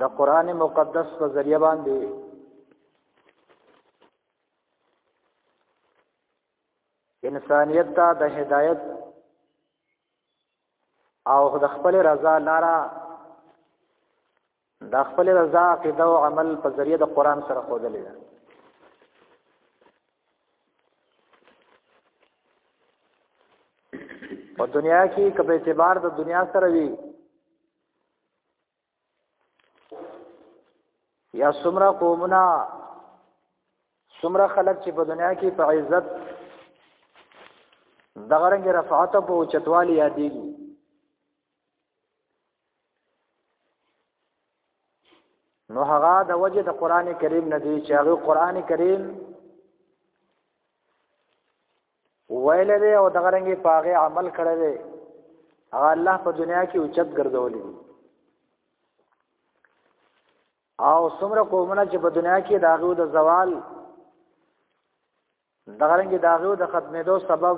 د قران مقدس په ذریعہ باندې انسانیت ته د هدایت او د خپل رضا لاره دا خپل رضا عقیده او عمل په ذریعه د قران سره خودلې ده په دنیا کې کبه اعتبار د دنیا سره وی یا سمرا قومنا سمرا خلق چې په دنیا کې په عزت دغه رنګ رفعت په چتوالي یادېږي نو هغه د وجه د قران کریم نه دی چې هغه قران کریم ویل دی او دغه رنګي پاغه عمل کړی دی هغه الله په دنیا کې اوچت ګرځولې دي او څومره قومونه چې په دنیا کې داغو د زوال دغه رنګ دا غو د ختمېدو سبب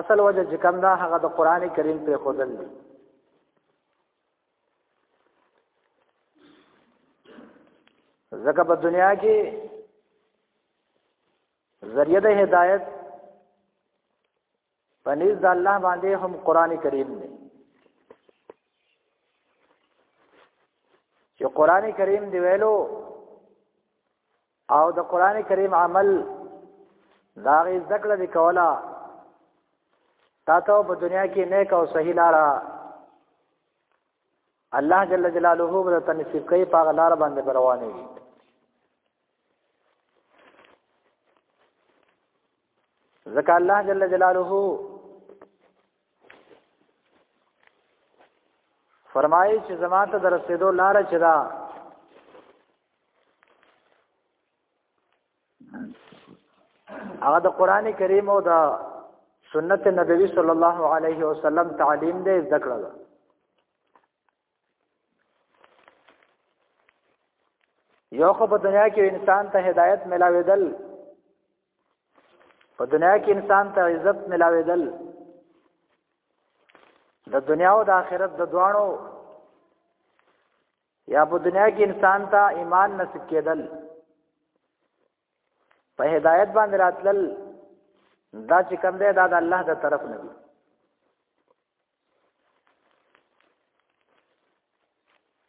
اصل وجه چې کوم دا هغه د قران کریم په خودل دی زکه په دنیا کې ذریعہ د هدایت پنیز د الله باندې هم قران کریم دی چې قران کریم دی ویلو او د قران کریم عمل دا غي ذکر دی کولا تا ته په دنیا کې نیک او صحیح لارا الله جل جلاله به تنصیب کوي په لار باندې روانه وي ځکه الله جل جلاله فرمایي چې زما ته درسېدو لار چې دا هغه د قران کریم او د سنت نبوي صلی الله علیه وسلم تعلیم دې ذکر ده یو خو په دنیا کې انسان ته هدایت ملاوېدل په دنیا کې انسان ته عزت ملاوېدل د دنیا او د آخرت د دوانو یا په دنیا کې انسان ته ایمان نصیب کېدل په هدایت باندې راتلل دا چې کوم دی دا د الله د طرف نه دی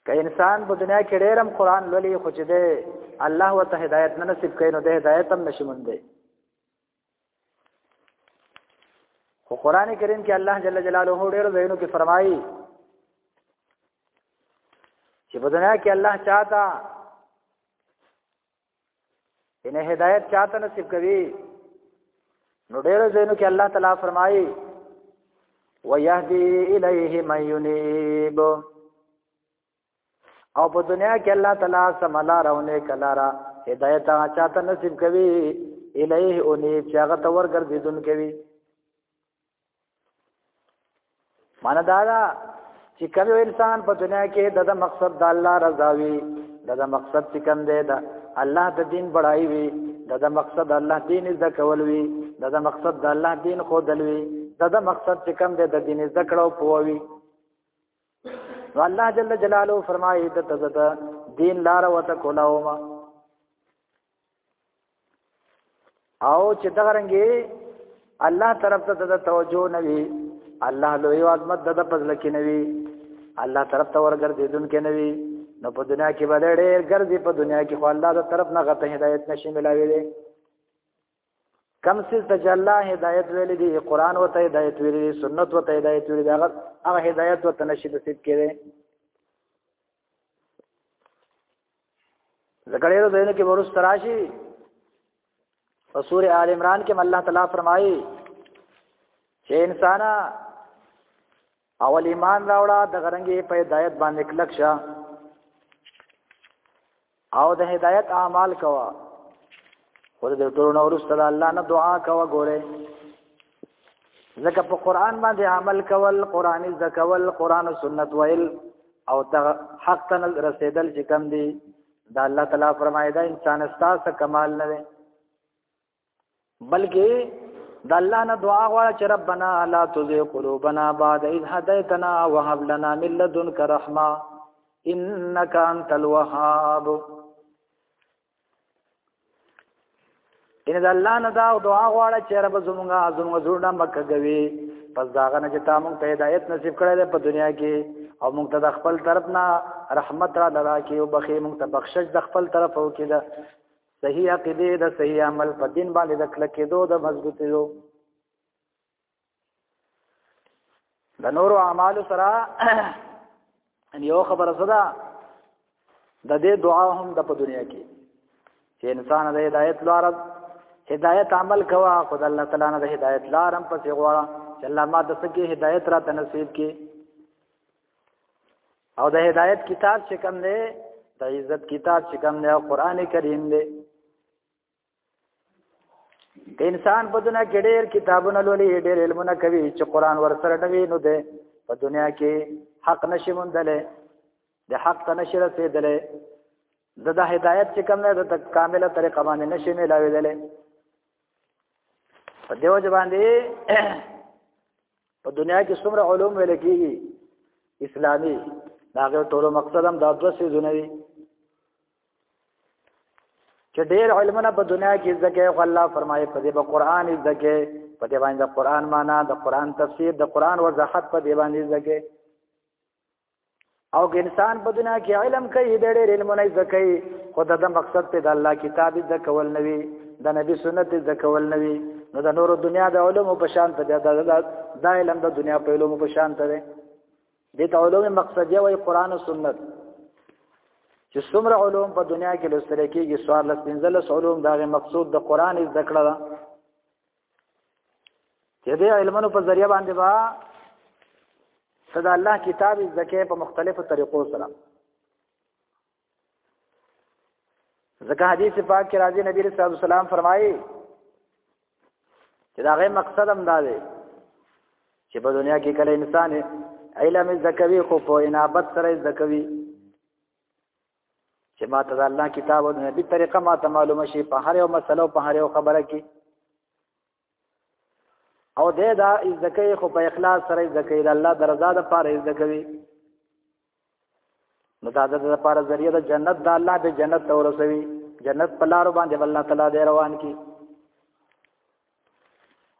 که انسان په دنیا کې ډېرم قران لولي خو چې ده الله وته هدایت نه نصیب کړي نو ده هدایت هم نشي موندي خو قران کریم کې الله جل جلاله ډېر ځایونو کې فرمایي چې په دنیا کې الله چاته ان هدایت چاته نصیب کوي نو ډېر زینو کې الله تعالی فرمایي ويهدي اليه من ينيب او په دنیا کې الله تعالی سملا راونه کلارا هدایت چاته نصیب کوي الیه انیب چې هغه تور ګرځیدون کوي معنی دا ده چې کله انسان په دنیا کې د مقصد د الله رضا وي د مقصد چې کوم دی دا الله د دین بڑای وي د مقصد الله دین زده کول وي د مقصد د الله دین خودل وي د مقصد چې کوم دی د دین زده کړو پووي نو الله جل جلاله فرمایي د تزد دین لار وته کولاوما او چې دغه رنګي الله طرف ته د توجه نه وي الله لوی عظمت د پزل کې نه وي الله طرف ته ورګرځیدون کې نه وي نو په دنیا کې به ډېر ګرځي په دنیا کې خو الله د طرف نه غته هدایت نشي ملاوي دي کم سیز ته چې الله هدایت ویل دي قران وته هدایت ویل دي سنت وته هدایت ویل دي هغه هغه هدایت وته نشي نصیب کړي ذکر یې دینه کې ورس تراشي او سورې آل عمران کې الله تعالی فرمایي چې انسان اول ایمان راوړه د غرنګي په ہدایت باندې کلک شه او د هدایت اعمال کوا خو د ټولو نورسته د الله نه دعا کوا ګوره ځکه په قران باندې عمل کول قران ذکول قران او سنت ویل او ته حق ته رسیدل چې کم دی دا الله تعالی فرمایي دا انسان ستاسو کمال نه دی بلکې دا الله نه دعا غواړه چې ربنا لا تزغ قلوبنا بعد إذ هديتنا وهب لنا من لدنك رحمه انك انت الوهاب ان دا الله نه دا دعا غواړه چې رب زمونږه زمونږه زړه نه مکه کوي پس داغه نه چې تا مونږ ته هدایت نصیب کړی دی په دنیا کې او مونږ ته د خپل طرف نه رحمت را لرا کې او بخې مونږ ته بخشش د خپل طرف او کې ده صحیح عقیده د صحیح عمل په دین باندې د کلکېدو د مضبوطېدو د نورو اعمال سره ان یو خبره صدا د دې دعا هم د په دنیا کې چې انسان د هدایت لار هدایت عمل کوا خدای الله تعالی نه د هدایت لار هم پسې غواړه چې الله ما د سکه هدایت را تنصیب کې او د هدایت کتاب چې کوم دی د عزت کتاب چې کوم دی قران کریم دی انسان په دنیا کې ډېر کتابونه لولي ډېر علمونه کوي چې قران ورسره نه وینو ده په دنیا کې حق نشي موندلې د حق ته نشي رسیدلې د د هدایت چې کوم نه د کامله طریقه باندې نشي ملاویدلې په دیو ځبان دی په دنیا کې څومره علوم ویل کېږي اسلامي دا غو ټولو مقصد هم دا دوه سيزونه دي چې ډېر علمونه په دنیا کې زګه خو الله فرمایي په دې په قران زګه په دې باندې قران معنا د قران تفسیر د قران وضاحت په دې باندې زګه او که انسان په دنیا کې علم کوي د ډېر علمونه زګه خو د مقصد ته د الله کتاب د کول نوي د نبی سنت د کول نوي نو د نورو دنیا د علومو په شان ته د د علم د دنیا په علومو په شان ته د تعلم مقصدیه وای قران او سنت چې څومره علوم په دنیا کې لوستل کېږي سوار لس پنځلس علوم دغه مقصود د قران زده کړه ده چې د علمونو په ذریعہ باندې با صدا الله کتاب زکه په مختلفو طریقو سره ځکه حدیث پاک کې راځي نبی رسول الله سلام فرمایي چې دا غي مقصد هم دا دی چې په دنیا کې کله انسان علم زکوي خو په انابت سره زکوي چې ما ته الله کتاب او نبی طریقه ما ته معلومه شي په هر یو مسله په هر یو خبره کې او دې دا از دکې خو په اخلاص سره از دکې د الله درزا د پاره از دکوي نو دا د لپاره ذریعہ د جنت د الله به جنت ته ورسوي جنت په لار باندې الله تعالی دې روان کی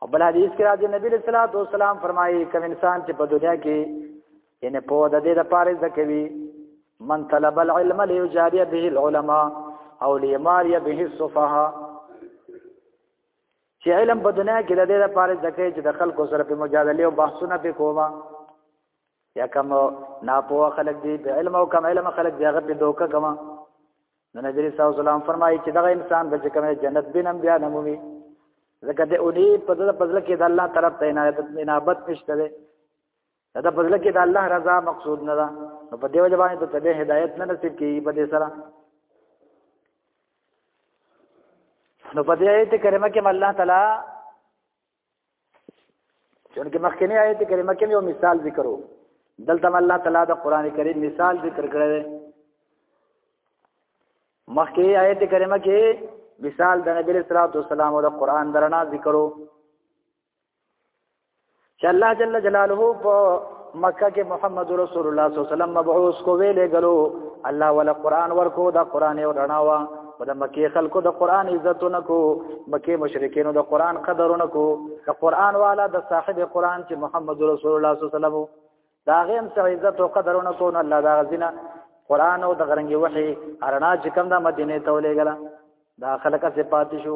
او بل حدیث کې راځي نبی صلی الله علیه وسلم فرمایي کوم انسان چې په دنیا کې یعنی په د دې لپاره ځکوي من طلب العلم ليجاري به العلماء او ليماري به السفهاء چې علم په دنیا کې د دې لپاره ځکه چې د خلکو سره په مجادله او بحثونه په کوما یا کوم ناپوه خلک دی په علم او کم علم خلک دی هغه په دوکه کما د نبی صلی الله علیه وسلم فرمایي چې دغه انسان به چې کومه جنت بینم بیا نمومي ځکه د اونې په دغه پزله کې د الله طرف ته عنایت انابت نشته ده دا د بدل کې د الله رضا مقصود نه ده نو په دې وجه باندې ته به هدایت نه نصیب کیږي په دې سره نو په دې آیت کریمه کې الله تعالی چونکه مخکنی آیت کریمه کې یو مثال ذکرو دلته الله تعالی د قران کریم مثال ذکر کړی دی مخکې آیت کریمه کې مثال د نبی صلی الله علیه وسلم او د قران درنا ذکرو چې الله جل جلاله په مکه کې محمد رسول الله صلی الله علیه وسلم مبعوث کو ویلې غلو الله ولا قران ورکو دا قران یو رڼا وا په د مکه خلکو د قران عزت نکو مکه مشرکین د قران قدر نکو د قران والا د صاحب قران چې محمد رسول الله صلی الله علیه وسلم دا غیم سره عزت او قدر نکو نو الله دا غزنه قران او د غرنګي وحي ارنا چې کوم د مدینه ته ولېګلا دا خلک صفات شو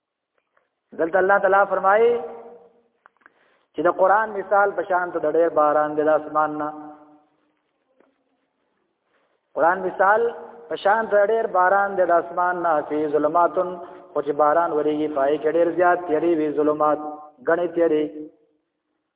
دلته الله تعالی فرمایي چې د قران مثال په شان ته د ډېر باران د اسمان نه قران مثال په شان د ډېر باران د اسمان نه فی ظلماتن خو چې باران ورېږي پای کې ډېر زیات تیری وی ظلمات غنې تیری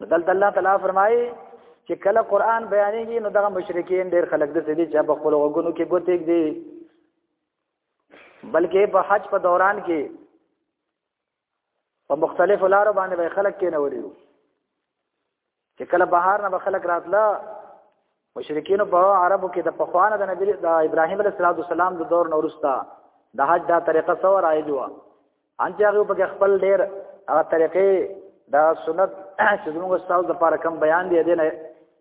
دلته الله تعالی فرمایي چې کله قران بیانېږي نو دغه مشرکین ډېر خلک د سړي چې په خپل وګونو کې ګوتېګ دي بلکې په حج په دوران کې په مختلفو لارو باندې به خلک کې نه وړي چې کله بهار نه به خلک راتله مشرکین په عربو کې د پخوانه د نبی د ابراهیم علیه السلام د دور نورستا د حج دا طریقه سو رایج و ان چې هغه په خپل ډیر هغه طریقې دا سنت چې موږ استاد د پاره کم بیان دی دینه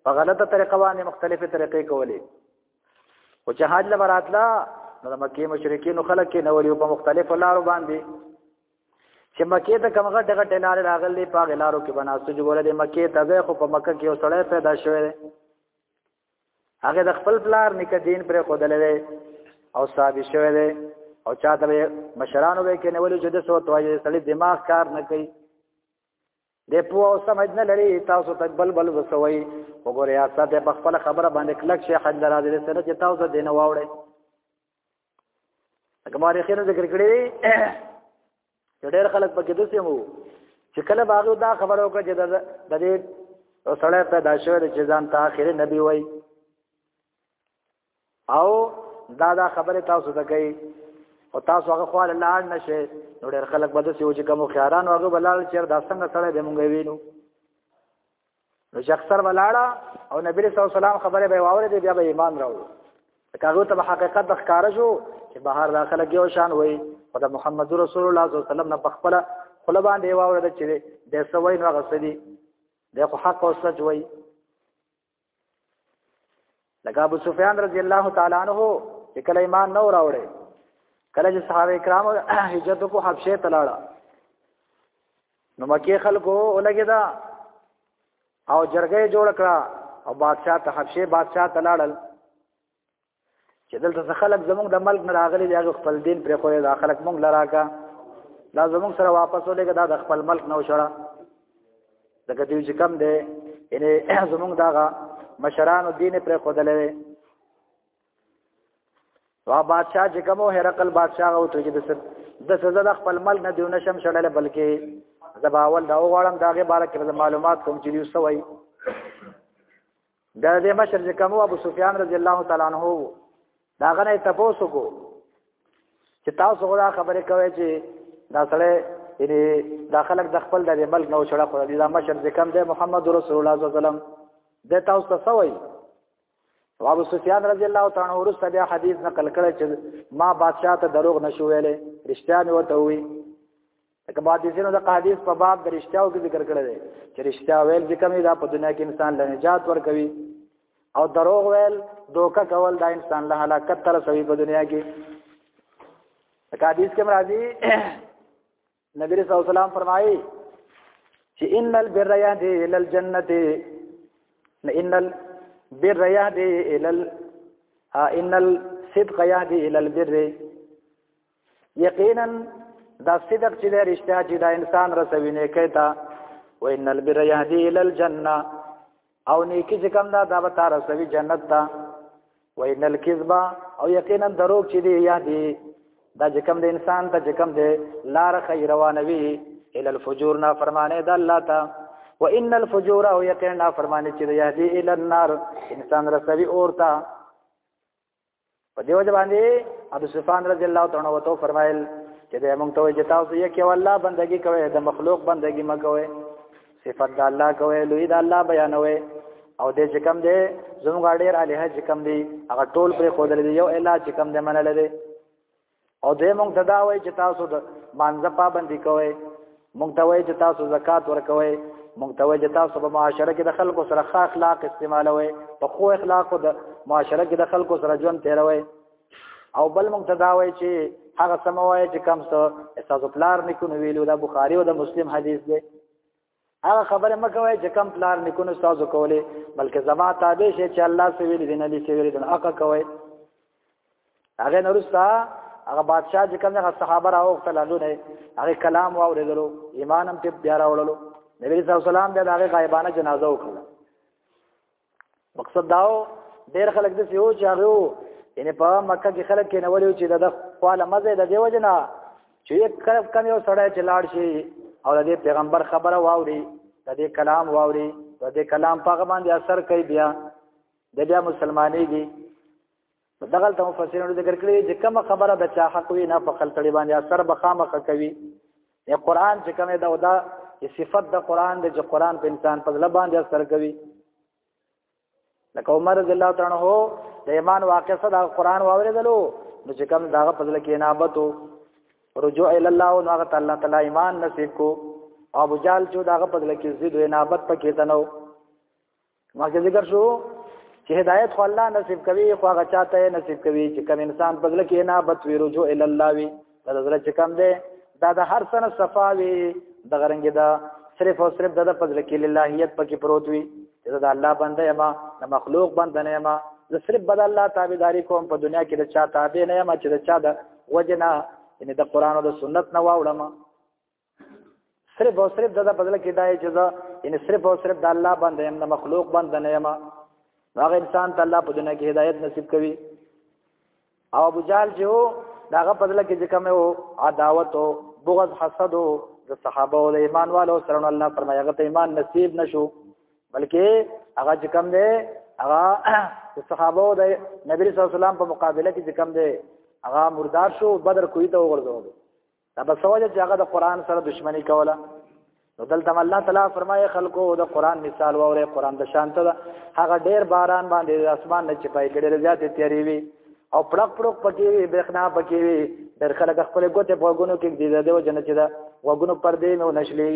په غلطه طریقه باندې مختلفه طریقې کولې او چې حج لبراتلا نو د مکه مشرکین خلک کې نو په مختلفو لارو باندې چې مکه ته کوم غټه غټه لار راغلې په غلارو کې بناستو چې ګوره د مکه ته ځای خو په مکه کې یو سړی پیدا شوی دی هغه د خپل پلار نک دین پر خودلې او صاحب شوی دی او چاته به مشرانو به کې نیولې چې د سو توایي سړی دماغ کار نه کوي د پوه او سمج نه لري تاسو تک بل بل وسوي وګوره یا ساده په خپل خبره باندې کلک شي حد راځي سره چې تاسو دین واوړي هغه مورخینو ذکر کړی چې ډېر خلک پکې دسه مو چې کله باغ دا خبر وکړه چې د دې سړی پیدا شوی چې ځان ته اخر نبی وای او دا دا خبره تاسو ته کوي او تاسو هغه خپل لاړ نشئ نو ډېر خلک بده سی و چې کوم خیاران هغه بلال چیر دا څنګه سره به مونږ وینو نو چې اکثر ولاړه او نبی رسول الله سلام خبره به واوره دی بیا به ایمان راوړو کاغه ته حقیقت د ښکارا شو چې بهر داخله کې او شان وای او د محمد رسول الله صلی الله علیه وسلم نه پخپل خپل باندې واوره چې د سوي نو غسدي د خو حق او سچ وای لکه ابو سفیان رضی الله تعالی عنہ چې کله ایمان نه راوړې کله چې صحابه کرام هجرت کو حبشه ته لاړه نو مکه خلکو ولګی دا او جرګه جوړ کړه او بادشاہ ته حبشه بادشاہ ته لاړل چې دلته خلک زموږ د ملک نه راغلي دی هغه خپل دین پرې خوري دا خلک موږ لراکا دا زموږ سره واپس ولګی دا د خپل ملک نه وشړه دغه دوی چې کم دی یعنی زمونږ دغه مشرانو دین پر خودلې وا بادشاہ چې کومو هرقل بادشاہ او ته چې د سزا د خپل مل نه دیونه شم شړل بلکې زباول دا وغړم داغه باره کې معلومات کوم چې یو سوي د دې مشر چې کوم ابو سفیان رضی الله تعالی عنہ وو دا غنه تاسو کو چې تاسو غوړه خبره کوي چې دا سره یعنی دا خلک د خپل د ملک نو چړه خو دا مشر چې کوم دی محمد رسول الله صلی الله علیه وسلم د تاسو ته سوي ابو سفیان رضی الله تعالی عنہ ورسته بیا حدیث نقل کړی چې ما بادشاہ ته دروغ نشو ویلې رښتیا مې ورته وی لکه محدثینو د حدیث په باب د رښتیاو کې ذکر کړی دی چې رښتیا ویل چې کومې دا په دنیا کې انسان له نجات ورکوي او دروغ ویل دوکه کول دا انسان له هلاکت تر سوي په دنیا کې لکه حدیث کې مرادي نبی رسول الله سلام فرمایي چې ان البر يهدي الى الجنه ان البر يهدي الى ان الصدق يهدي الى البر یقینا دا صدق چې د رښتیا چې دا انسان رسوي نه کېتا و ان البر یهدی ال الجنه او نیکی چې کوم دا دا به تار رسوي جنت ته و ان الکذب او یقینا دروغ چې دی یهدی دا چې کوم د انسان ته چې کوم دی لار خیر روانوي ال الفجور نا فرمانه د الله ته و ان الفجور او یقینا فرمانه چې یهدی ال النار انسان رسوي اورتا په دیو ځ باندې ابو سفیان رضی الله تعالی عنہ تو فرمایل چې د موږ ته چې تاسو یې کې والله بندگی کوي د مخلوق بندگی م کوي صفات د الله کوي لوی د الله بیانوي او دې چې کم دی زموږ ډېر الہ چې کم دی هغه ټول پر خو دې یو الہ چې کم دی منل دی او دوی مونږ ته دا وایي چې تاسو د مانځه پابندي کوئ مونږ ته وایي چې تاسو زکات ورکوئ مونږ ته وایي چې تاسو په معاشره کې د خلکو سره ښه اخلاق استعمالوئ په خو اخلاقو د معاشره کې د خلکو سره ژوند تیروئ او بل مونږ ته دا وایي چې هغه سم وایي چې کم څه تاسو پلار نکونه ویلو دا بخاری او د مسلم حدیث دی هغه خبره مکه وای چې کم پلار نکونه تاسو کولې بلکې زما تابع شي چې الله سویل دین علی سویل دین اقا کوي هغه نورستا هغه بادشاہ چې کوم هغه صحابه راوخته لاندو نه هغه کلام واورېدلو ایمان هم ته بیا راوړلو نبی صلی الله علیه وسلم بیا هغه غایبانه جنازه وکړه مقصد داو ډیر خلک د سیو چې هغه یعنی په مکه کې خلک کې نوړي چې د خپل مزه د دیو جنا چې یک کلب کم یو سړی چې لاړ شي او د پیغمبر خبره واوري د دې کلام واوري د دې کلام په باندې اثر کوي بیا د بیا مسلمانېږي په دغه ته مفسرینو ذکر کړی چې کومه خبره د چا حق وي نه په خپل تړي باندې اثر به خامخ کوي یا قران چې کومه دا ودا صفت د قران د چې قران په انسان په ځل باندې اثر کوي لکه عمر رضی الله تعالی عنہ د ایمان واقع سره د قران واوریدلو نو چې کوم داغه په ځل کې انابتو رجوع ال الله او هغه تعالی تعالی ایمان نصیب کو ابو جال جو داغه په ځل کې زید انابت پکې تنو ما چې ذکر شو چې هدایت خو الله نصیب کوي خو هغه چاته نصیب کوي چې کوم انسان بغل کې نه بت وی رجوع ال الله وی دا زړه چې کم دی دا د هر سنه صفا وی د غرنګ دا صرف او صرف د فضل کې للهیت پکې پروت وی چې دا الله بنده ما د مخلوق بنده نه ما زه صرف بد الله تابعداري کوم په دنیا کې د چا تابع نه ما چې د چا د وجنا یعنی د قران او د سنت نه واوړم صرف او صرف دغه بدل کې دای چې دا ان صرف او صرف د الله باندې هم نه مخلوق باندې نه یم هغه انسان ته الله په دنیا کې هدایت نصیب کوي او ابو جال چې وو داغه بدل کې چې کوم وو عداوت او بغض حسد او د صحابه او د ایمان والو سره الله فرمایي هغه ته ایمان نصیب نشو بلکې هغه چې کوم دی هغه د صحابه او د نبی صلی الله علیه وسلم په مقابله کې چې کوم دی هغه مردار شو بدر کوی ته وګرځول دا به سوجه چې هغه د قران سره دښمنی کوله نو دلته الله تعالی فرمایي خلکو د قران مثال وره قران د شانته ده هغه ډیر باران باندې اسمان نه چپای کړي زیات تیاری وي او پړق پړق پکې وي برخنا پکې وي ډیر خلک خپل ګوتې په غونو کې دي دا د جنت ده وګونو پر دې نو نشلي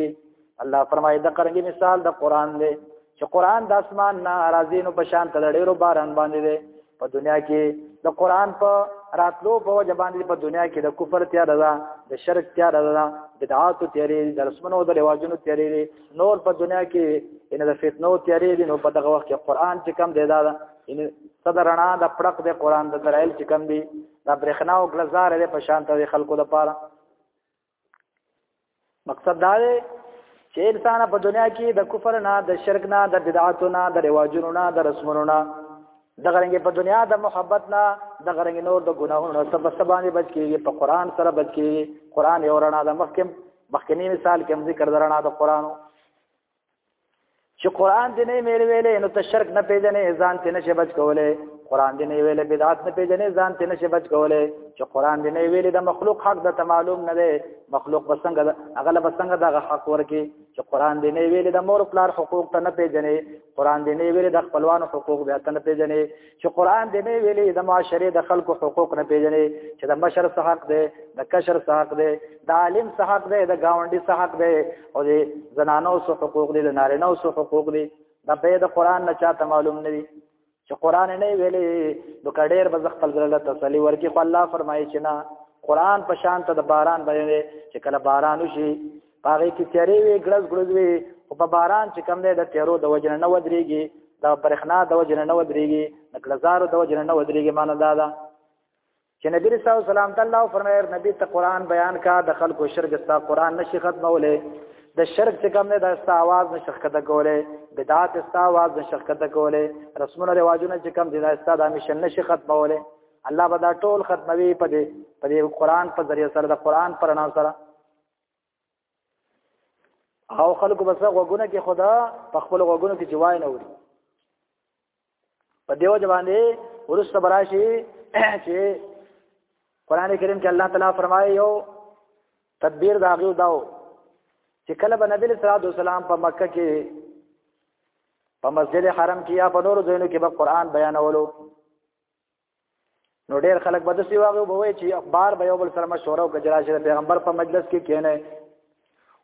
الله فرمایي د قرنګي مثال د قران دی چې قران د اسمان نه راځي نو په شان تل ډیرو باران باندې دی په دنیا کې د قران په راتلو په وجه باندې په دنیا کې د کفر تیار ده د شرک تیار ده بدعات تیارې د رسمنو د رواجونو تیارې نور په دنیا کې ان د فتنو تیارې دي نو په دغه وخت کې قران چې کم دی دا ان صدرنا د پړق د قران د دلایل چې کم دي د برېښنا او غلزار د پشان ته خلکو لپاره مقصد دا دی چې انسان په دنیا کې د کفر نه د شرک نه د بدعاتو نه د رواجونو نه د رسمونو نه د غرنګ په دنیا د محبت نه د غرنګ نور د ګناهونو سبب سبانه بچ کیږي په قران سره بچ کیږي قران یو رڼا د محکم مخکنی مثال کې ذکر درنا د قرانو چې قران دې نه ویل ویلې نو ته شرک نه پیژنې ځان ته نشه بچ کولې قران دې نه ویلې بدعت نه پیژنې ځان ته نشه بچ کولې چې قران دې نه ویلې د مخلوق حق د ته معلوم نه دی مخلوق بسنګ هغه له بسنګ دغه حق ورکی چې قران دې نه ویلې د مور پلار حقوق ته نه پیژنې قران دې نه ویلې د خپلوانو حقوق به ته نه پیژنې چې قران دې نه ویلي د معاشره د خلکو حقوق نه پیژني چې د مشر څه حق دی د کشر څه حق دی د عالم څه حق دی د گاونډي څه حق دی او د زنانو څه حقوق دی د نارینه څه حقوق دی دا به د قران نه چاته معلوم نه وي چې قران نه ویلي نو کډیر به خپل ځل تسلی ورکی خو الله فرمایي چې نه قران په شان ته د باران باندې چې کله باران وشي هغه کې تیارې وي ګړز ګړز وي او په باران چې کم دی د تیارو د وجنه نه ودرېږي د برښنا د وجنه نه ودرېږي د ګړزارو د وجنه نه ودرېږي معنی دا ده چې نبی رسول الله سلام تعالی او فرمایي نبی ته قران بیان کا د خلکو شرک استا قران نشي ختمولې د شرک چې کم نه د استا आवाज نشي ختمه کولې بدعات استا आवाज نشي ختمه کولې رسمونه رواجونه چې کم دي د استا د مشن نشي ختمولې الله به دا ټول ختموي په دې په دې قران په ذریعہ سره د قران پر نام سره او خلکو بس غوګونه کې خدا په خپل غوګونو کې جوای نه وړي په دیو ځباندې ورسته براشي چې قران کریم کې الله تعالی فرمایي یو تدبیر دا غو داو چې کله به نبی صلی الله علیه وسلم په مکه کې په مسجد حرم کې یا په نورو ځایونو کې به قران بیانولو نو ډیر خلک به د سی واغو به وای چې اخبار به یو بل سره مشوره او کجرا شي پیغمبر په مجلس کې کینه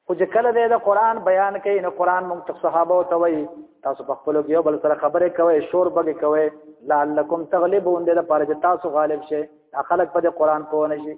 خو چې کله د قران بیان کوي نو قران موږ ته صحابه او توي تاسو په خپل یو بل سره خبرې کوي شور بګي کوي لعلکم تغلبون د لپاره چې تاسو غالب شئ خلک په قران پوه نه شي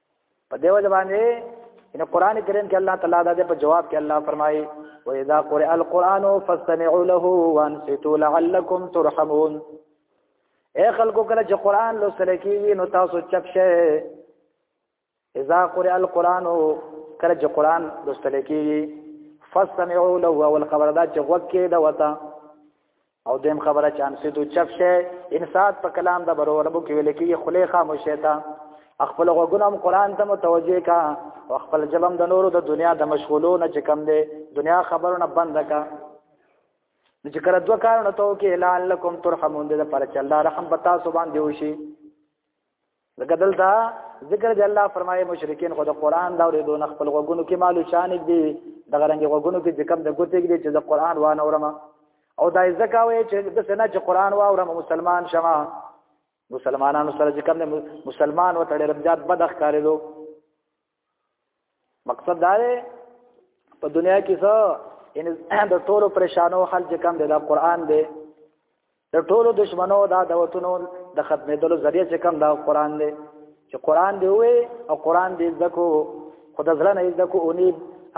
په دې وجه باندې ان قران کریم کې الله تعالی دا په جواب کې الله فرمایي و اذا قرئ القران فاستمعوا له وانصتوا لعلكم ترحمون اے خلکو کله چې قران لوستل کېږي نو تاسو چپ شئ اذا قرئ القران کله چې قران لوستل کېږي فاستمعوا له والخبر دا چې وکې دا وتا او دیم خبره چې انسیتو چپ شي انسات په کلام د برو ربو کې ویل کېږي خلی خاموش شي تا خپل غوګونم قران ته متوجه کا او خپل جبم د نورو د دنیا د مشغولو نه چې کم دی دنیا خبرونه بند کا چې کړه دوه کارونه تو کې لعلکم ترحمون دې پر چې الله رحم پتا سو باندې وشي لکه دلته ذکر دی الله فرمایي مشرکین خو د قران دا ورې دون خپل غوګونو کې مالو شان دي د غرنګ غوګونو کې چې کم د ګوتې کې چې د قران وانه اورم او دا ځکه وي چې د سنا چې قران واورم مسلمان شمه مسلمانانو سره چې کم مسلمان وته ډېر زیات بد ښکارېدو مقصد دا دی په دنیا کې څه ان د ټولو پریشانو حل چې کم دی دا قران دی د ټولو دشمنو دا دعوتونو د ختمېدلو ذریعہ چې کم دا قران دی چې قران دی وې او قران دی ذکو خدای ځله نه ذکو اونی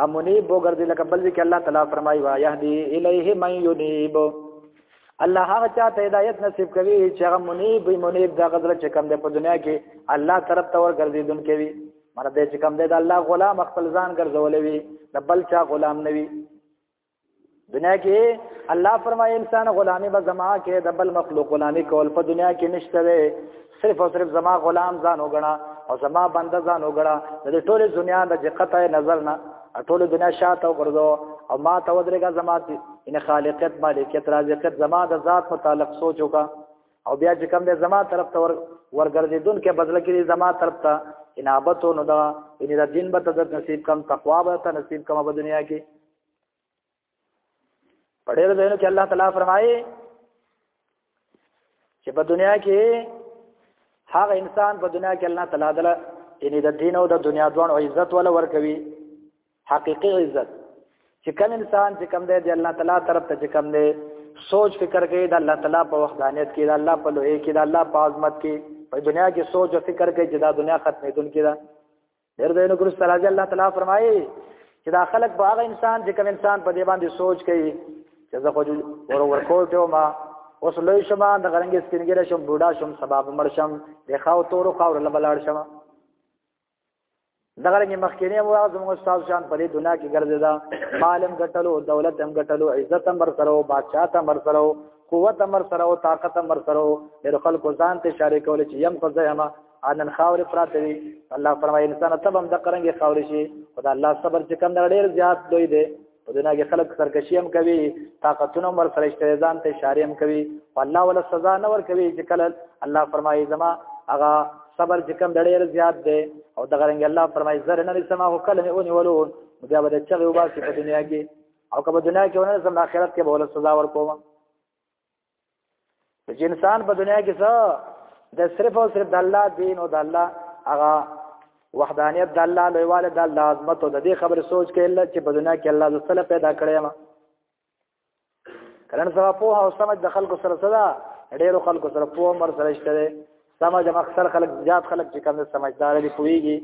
امنی بو ګرځي لکه بل ذکر الله تعالی فرمایي وا يهدي الیه من ينيب الله هغه چاته هدایت نصیب کوي چې هغه منیب وي منیب د غزر چې کم دی په دنیا کې الله طرف ته ورګرځېدون کوي مرد چې کم دی د الله غلام خپل ځان ګرځولې وي د بل چا غلام نه وي دنیا کې الله فرمایي انسان غلامي به زما کې د بل مخلوق غلامي کول په دنیا کې نشته صرف او صرف زما غلام ځان وګڼه او زما بنده ځان وګڼه د ټوله دنیا د دقت نظر نه ټوله دنیا شاته وګرځو او ما ته ودرېګا زما دي ان خالقت مالکیت رازقت زما د ذات متعلق سوچ وکا او بیا چې کوم د زما طرف ته ور ورګرځیدون کې بدل کې زما طرف ته انابت نو دا ان د دین به ته نصیب کم تقوا به ته نصیب کم په دنیا کې په ډېر ځایونو کې الله تعالی فرمایي چې په دنیا کې هغه انسان په دنیا کې الله تعالی دله یعنی د دین او د دنیا دوه عزت ولا ورکوي حقيقي عزت چې کوم انسان چې کوم دی د الله تعالی طرف ته چې کوم دی سوچ فکر کوي د الله تعالی په وحدانیت کې د الله په لوی کې د الله په عظمت کې په دنیا کې سوچ او فکر کوي چې دا دنیا ختمېدونکې ده ډېر دینو ګرس تعالی الله تعالی فرمایي چې دا خلک به هغه انسان چې کوم انسان په دې باندې سوچ کوي چې زه خو ور ورکول ته ما اوس لوی شمه د غرنګ سپینګره شم بوډا شم سبب مړ شم د خاو تورو خاور لبلاړ شم دغه رنګ مخکینه مو هغه زموږ استاد جان په دې دنیا کې ګرځیدا عالم ګټلو دولت هم ګټلو عزت هم بر سره او بادشاہ هم بر سره قوت امر سره او طاقت امر سره د خلکو ځان ته شارې کول چې يم خو زما انن خاورې پراته وي الله فرمایي انسان ته هم د قرنګي خاورې شي خدای الله صبر چې کم ډېر زیات دوی دی په دنیا کې خلک سرکشي هم کوي طاقتونه هم ورسره اشتري ځان ته اشاره هم کوي والله ولا سزا نه ور کوي چې کله الله فرمایي زما هغه صبر چې کم ډېر زیات دی او د غرنګ الله فرمایي زر نه سما هو کله اونې ولون بیا به د چغې وباسي په دنیا کې او که په دنیا کې ونه سم آخرت کې به ولا سزا ور کوم چې انسان په دنیا کې څه د صرف او صرف د الله دین او د الله هغه وحدانیت د الله لویواله د الله عظمت او د دې خبره سوچ کې الله چې په دنیا کې الله د سره پیدا کړی ما کله سره په او سمج د خلکو سره صدا ډېرو خلکو سره په عمر سره شته سمج اکثر خلک زیات خلک چې کوم سمجدار دي پويږي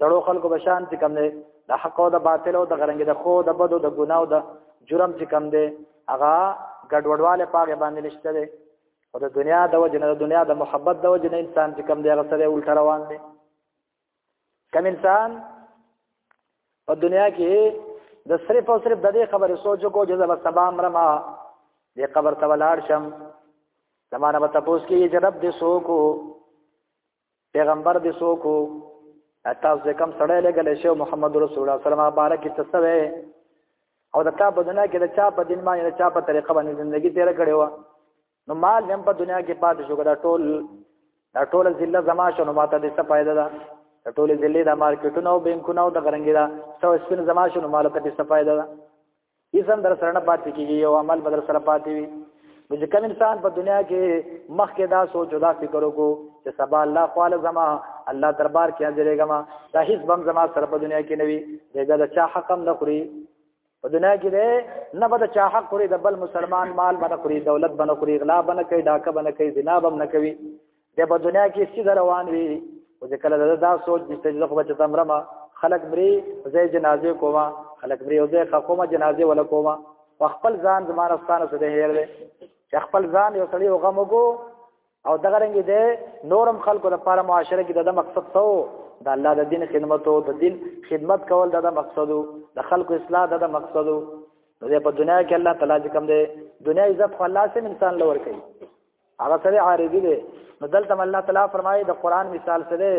دړو خلکو به شان چې کم دی د حق او د باطل او د غرنګ د خو د بدو د ګناو د جرم چې کم دی هغه ګډوډواله پاګه باندې نشته دی او د دنیا د وجه نه د دنیا د محبت د وجه نه انسان چې کم دی هغه سره الټ روان دی کم انسان په دنیا کې د صرف او صرف د دې خبرې سوچو کو جزب سبا مرما دې قبر ته ولاړ شم زمانه به تاسو کې چې رب دې سوکو پیغمبر دې څوک تاسو کوم سړی لګل شو محمد رسول الله صلی الله علیه وسلم بارک ته سوي او د تا په دنیا کې د چا په دین باندې د چا په طریقه باندې ژوندۍ تیر کړې و نو مال هم په دنیا کې پاتې شو دا ټول دا ټول ذله زما شو نو ماته دې څه فائدہ ده دا ټول ذله د مارکیټونو او بانکونو او د غرنګي دا څو سپین زما شو نو مال ته دې څه فائدہ ده اسم در سره نه پاتې کیږي یو عمل بدر سره پاتې وي نو چې کوم انسان په دنیا کې مخکې دا سوچ دا فکر وکړو چې سبا الله خواله زما الله دربار کې حاضرېږم دا هیڅ بم زما سره په دنیا کې نه وي دغه د چا حق هم نه خوري په دنیا کې ده نه به چا حق خوري د بل مسلمان مال باندې خوري دولت باندې خوري غلا باندې کوي ډاکه باندې کوي زنا باندې کوي د په دنیا کې څه روان وي او ځکه له دا سوچ چې څه خو بچ تمرم خلک مري زې جنازه کوما خلک مري او زې خقومه جنازه ولا کوما خپل ځان زماره ستانه سره هیر دی چې خپل ځان یو سړی وغم وګو او دغه رنګ دی نورم خلکو د لپاره معاشره کې د مقصد څو د الله د دین خدمت او د دین خدمت کول د مقصد د خلکو اصلاح د مقصد نو په دنیا کې الله تعالی چې کوم دی دنیا عزت خو الله سم انسان لور کوي هغه سره عارضی دی نو دلته الله تعالی فرمایي د قران مثال سره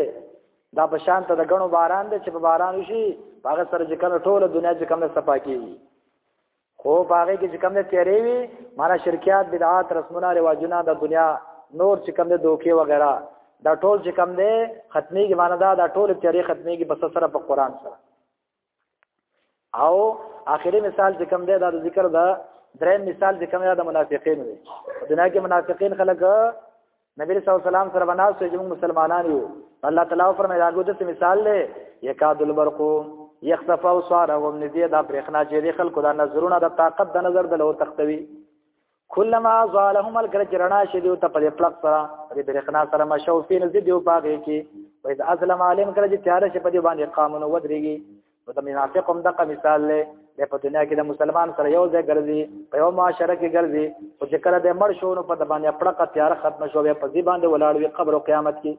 دا بشان ته د غنو باران دی چې په باران وشي هغه سره چې کوم ټوله دنیا چې کوم صفا کیږي خو هغه کې چې کوم تیرې وي مارا شرکیات بدعات رسمونه رواجونه د دنیا نور چې کوم دوکي وغیرہ دا ټول چې کوم دی ختميږي معنی دا دا ټول تیرې ختميږي بس سره په قران سره او اخیری مثال چې کوم دی دا د ذکر دا دریم مثال چې کوم دی د منافقین دی دنیا کې منافقین خلک نبی صلی الله علیه وسلم سره بناو چې موږ مسلمانان یو الله تعالی فرمایي دا ګوت مثال دی یکاد البرق یخطف او صارهم نزیه دا برېخنا چې خلکو دا نظرونه د طاقت د نظر د لو تختوي کلما ظالهم الکرج رڼا شې دیو ته په پلق سره په برېښنا سره مشو فی نزد دیو باغې کې وای د ازلم عالم کرج تیار شې په دی باندې قامونه ودرېږي نو د منافق هم دغه مثال دی د په دنیا کې د مسلمان سره یو ځای ګرځي په یو معاشره کې ګرځي او چې کله د مړ شو نو په د باندې پړقه تیار ختم شو بیا په دی باندې ولاړ وي قبر او قیامت کې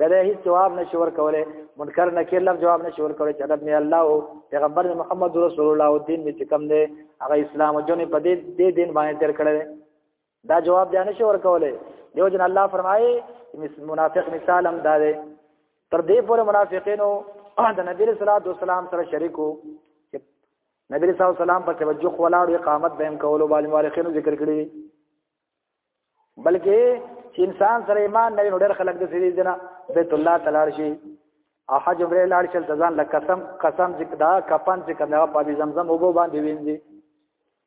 دا له هیڅ جواب نشي ورکولای منکر نکیر لم جواب نشي ورکولای چې ادب می الله او پیغمبر محمد رسول الله او دین می چې کم دی هغه اسلام او جن په دې دې دین باندې تیر کړی دا جواب دی نشي ورکولای دیو جن الله فرمایي منافق مثال هم دا دی تر دې پورې منافقینو د نبی صلی الله علیه وسلم سره شریکو نبی صلی الله علیه وسلم په توجه ولاړ اقامت بهم کولو باندې مورخینو ذکر کړی بلکې چې انسان سره ایمان نه وي ډېر خلک د سړي دنا بیت الله تلار شي او حج عمره لاړ شل ځان له قسم قسم ذکر دا کفن ذکر دا په زمزم وګو باندې وینځي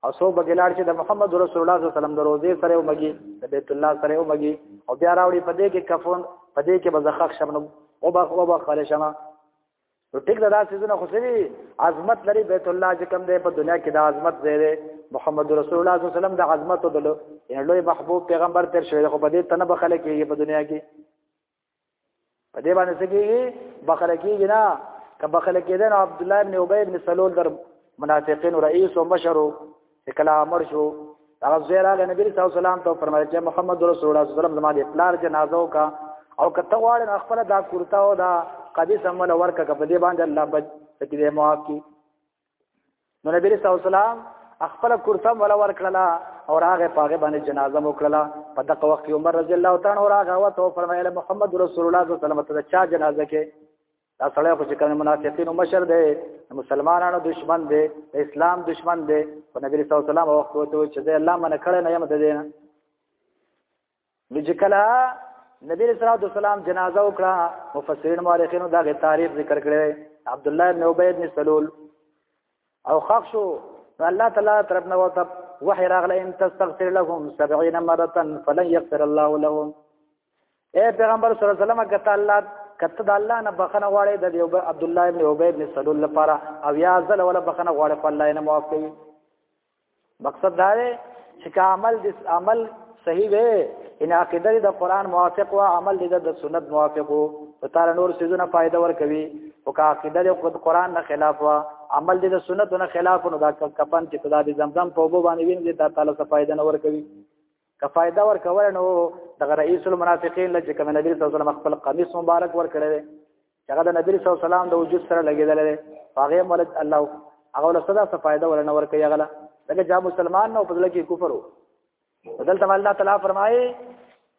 او سو بګلاړ چې د محمد رسول الله صلی الله علیه وسلم د روزې سره ومګي د بیت الله سره ومګي او بیا راوړي په دې کې کفن په دې کې بزخخ شمن او بخ او بخ خل شمه نو ټیک دا سيزونه خو سوي عظمت لري بیت الله چې کوم دی په دنیا کې د عظمت ځای دی محمد رسول الله صلی الله علیه وسلم د عظمت او د لوی محبوب پیغمبر تر شوی خو په دې تنه بخله کېږي په دنیا کې په دې باندې څه کېږي بخله کېږي نه که بخله کېدنه عبد الله ابن ابي ابن سلول در منافقین رئیس او مشر چې کله امر شو هغه زوی راغی نبی صلی الله علیه وسلم ته فرمایي چې محمد رسول الله صلی الله علیه وسلم زما د پلار جنازه وکا او کته غواړم خپل دا کورتا او دا قبیس عمل ورکه په دې باندې الله بچ دې معاف کی نو نبی صلی الله علیه وسلم خپل کورتا ولا ورکړه او راغه پاغه باندې جنازه وکړه په دغه وخت عمر رضی الله تعالی عنہ راغه او ته فرمایله محمد رسول الله صلی الله علیه وسلم ته چا جنازه کې دا سړی خو چې کوم منافقینو مشر دی مسلمانانو دشمن دی اسلام دشمن دی په نبی صلی الله علیه وسلم وخت وته چې دا الله منه کړی نه یم د دینه لجکلا نبی صلی الله علیه وسلم جنازه وکړه مفسرین مورخینو دا غي تاریخ ذکر کړی عبد الله بن ابي بن سلول او خاف شو الله تعالی طرفنا وته وحي راغله ان تستغفر لهم 70 مره فلن يغفر الله لهم اے پیغمبر صلی الله علیه وسلم کته الله کته د الله نه بخنه غواړي د یو عبد الله ابن ابي ابن سلول لپاره او یا ځل ولا بخنه غواړي خو الله نه معاف کوي مقصد دا دی چې عمل د عمل صحیح وي ان عقیده د قران موافق او عمل د سنت موافق او تعالی نور سيزونه فائدہ ور کوي او کا عقیده د قران نه خلاف وا عمل د سنت نه خلاف نو دا کفن چې خدای د زمزم په وبو باندې ویني دا تعالی څه فائدہ نه ور کوي که فائدہ ورکول نو دغه رئیس المنافقین لږ کوم نبی صلی الله علیه وسلم خپل قمیص مبارک ورکړی دی چې هغه د نبی صلی الله علیه وسلم د وجود سره لګیدل دی هغه مولد الله هغه له صدا څخه فائدہ ورنه ورکړي هغه لکه جا مسلمان نو په دل کې کفر وو دلته الله تعالی فرمایي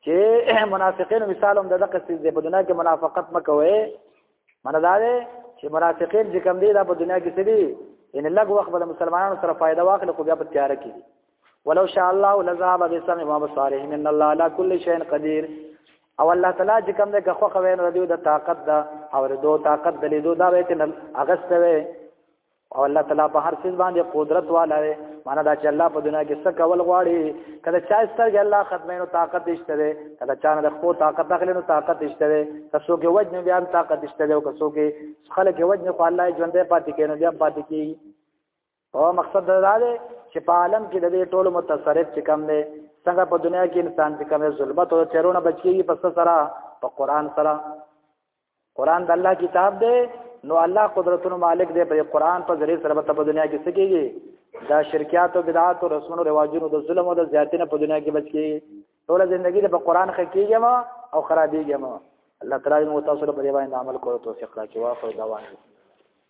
چې منافقین مثال هم د دغه څه په دنیا کې منافقت مکوي معنی دا دی چې منافقین چې کم دي دا په دنیا کې څه دي ان لږ وخت به مسلمانانو سره فائدہ واخلي خو بیا په تیار کې ولو شاء الله لذهب بسمع وابصارهم ان الله على كل شيء قدير او الله تعالی چې کوم د غخو خوین ردو د طاقت دا او ردو طاقت د لیدو دا به چې اغستوي او الله تعالی په هر څه باندې قدرت والا دی معنا دا چې الله په دنیا کې څه کول غواړي کله چا سترګې الله ختمه نو طاقت نشته دی کله چا نه خو طاقت داخله نو طاقت نشته دی تاسو کې وجنه بیا طاقت نشته دی او تاسو کې خلک وجنه خو الله ژوندې پاتې کینو بیا پاتې کیږي او مقصد دا دی چې په عالم کې د دې ټولو متصرف چې کم دی څنګه په دنیا کې انسان چې کم ظلمت او چرونه بچي په سره په قران سره قران د الله کتاب دی نو الله قدرتونو مالک دی په قران په ذریعہ سره په دنیا کې سکیږي دا شرکیات او بدعات او رسمونو رواجونو د ظلم او د زیاتینه په دنیا کې بچي ټول ژوندۍ د قران خکېږي ما او خرابېږي ما الله تعالی موږ تاسو ته په دې باندې عمل کولو توفیق راکړي واخر دا وایي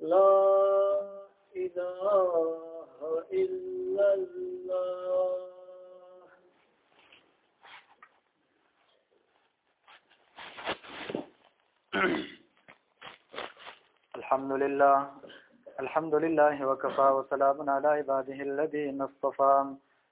لا إله إلا الله الحمد لله الحمد لله وكفى وسلام على عباده الذين اصطفى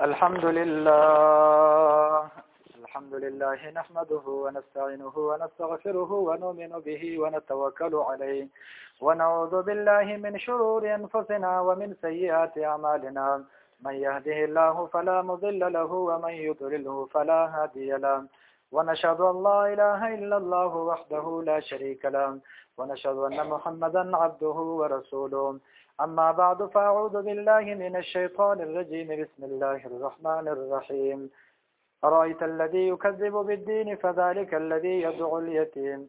الحمد لله الحمد لله نحمده ونستعينه ونستغفره ونؤمن به ونتوكل عليه ونعوذ بالله من شرور أنفسنا ومن سيئات أعمالنا من يهده الله فلا مضل له ومن يضلله فلا هادي له ونشهد أن لا إله إلا الله وحده لا شريك له ونشهد أن محمدا عبده ورسوله أما بعد فأعوذ بالله من الشيطان الرجيم بسم الله الرحمن الرحيم أرأيت الذي يكذب بالدين فذلك الذي يدعو اليتيم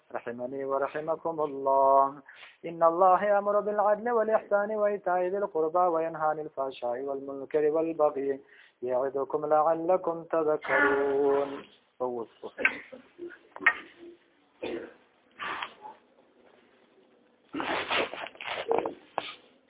رحمني ورحمكم الله إن الله يأمر بالعدل والإحسان وإيتاء ذي القربى وينهى عن الفحشاء والمنكر والبغي يعظكم لعلكم تذكرون هو الصحيح